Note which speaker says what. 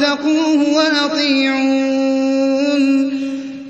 Speaker 1: فاتقوه وَأَطِيعُونِ